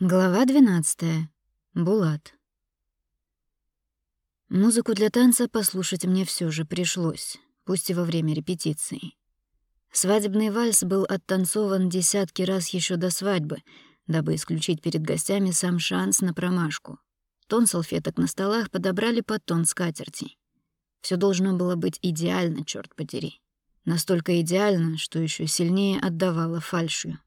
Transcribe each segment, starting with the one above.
Глава 12. Булат. Музыку для танца послушать мне все же пришлось, пусть и во время репетиции. Свадебный вальс был оттанцован десятки раз еще до свадьбы, дабы исключить перед гостями сам шанс на промашку. Тон салфеток на столах подобрали под тон скатерти. Все должно было быть идеально, черт подери. Настолько идеально, что еще сильнее отдавало фальшью.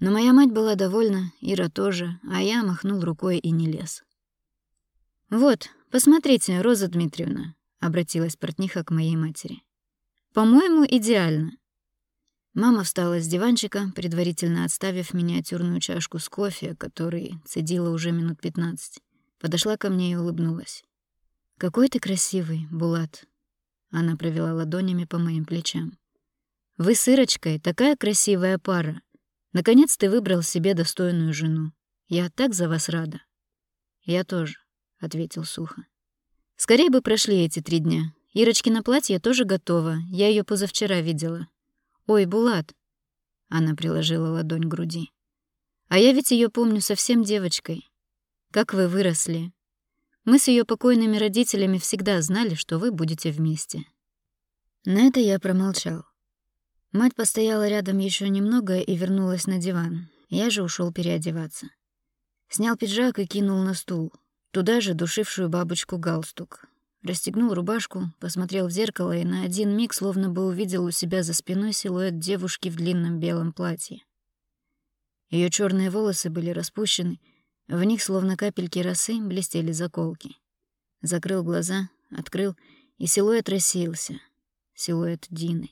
Но моя мать была довольна, Ира тоже, а я махнул рукой и не лез. «Вот, посмотрите, Роза Дмитриевна», — обратилась портниха к моей матери. «По-моему, идеально». Мама встала с диванчика, предварительно отставив миниатюрную чашку с кофе, который цедила уже минут пятнадцать. Подошла ко мне и улыбнулась. «Какой ты красивый, Булат!» Она провела ладонями по моим плечам. «Вы с Ирочкой такая красивая пара. Наконец ты выбрал себе достойную жену. Я так за вас рада. Я тоже, ответил сухо. Скорее бы прошли эти три дня. Ирочкино платье тоже готово. Я ее позавчера видела. Ой, Булат. Она приложила ладонь к груди. А я ведь ее помню совсем девочкой. Как вы выросли. Мы с ее покойными родителями всегда знали, что вы будете вместе. На это я промолчал. Мать постояла рядом еще немного и вернулась на диван. Я же ушел переодеваться. Снял пиджак и кинул на стул. Туда же душившую бабочку галстук. Расстегнул рубашку, посмотрел в зеркало и на один миг словно бы увидел у себя за спиной силуэт девушки в длинном белом платье. Ее черные волосы были распущены, в них словно капельки росы блестели заколки. Закрыл глаза, открыл, и силуэт рассеялся. Силуэт Дины.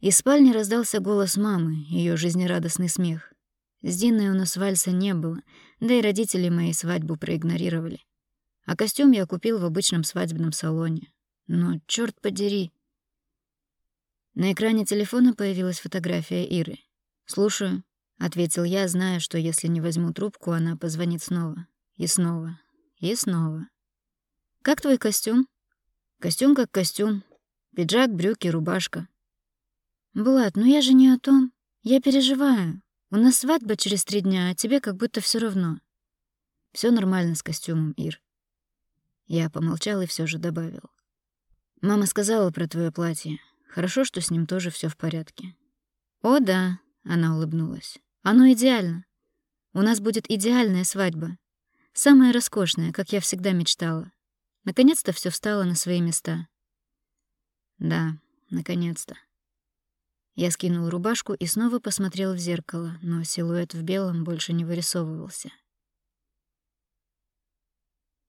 Из спальни раздался голос мамы, ее жизнерадостный смех. С Диной у нас вальса не было, да и родители моей свадьбу проигнорировали. А костюм я купил в обычном свадебном салоне. Но черт подери. На экране телефона появилась фотография Иры. «Слушаю», — ответил я, зная, что если не возьму трубку, она позвонит снова. И снова. И снова. «Как твой костюм?» «Костюм как костюм. Пиджак, брюки, рубашка. «Булат, ну я же не о том. Я переживаю. У нас свадьба через три дня, а тебе как будто все равно». Все нормально с костюмом, Ир». Я помолчал и все же добавил. «Мама сказала про твое платье. Хорошо, что с ним тоже все в порядке». «О, да», — она улыбнулась. «Оно идеально. У нас будет идеальная свадьба. Самая роскошная, как я всегда мечтала. Наконец-то все встало на свои места». «Да, наконец-то». Я скинул рубашку и снова посмотрел в зеркало, но силуэт в белом больше не вырисовывался.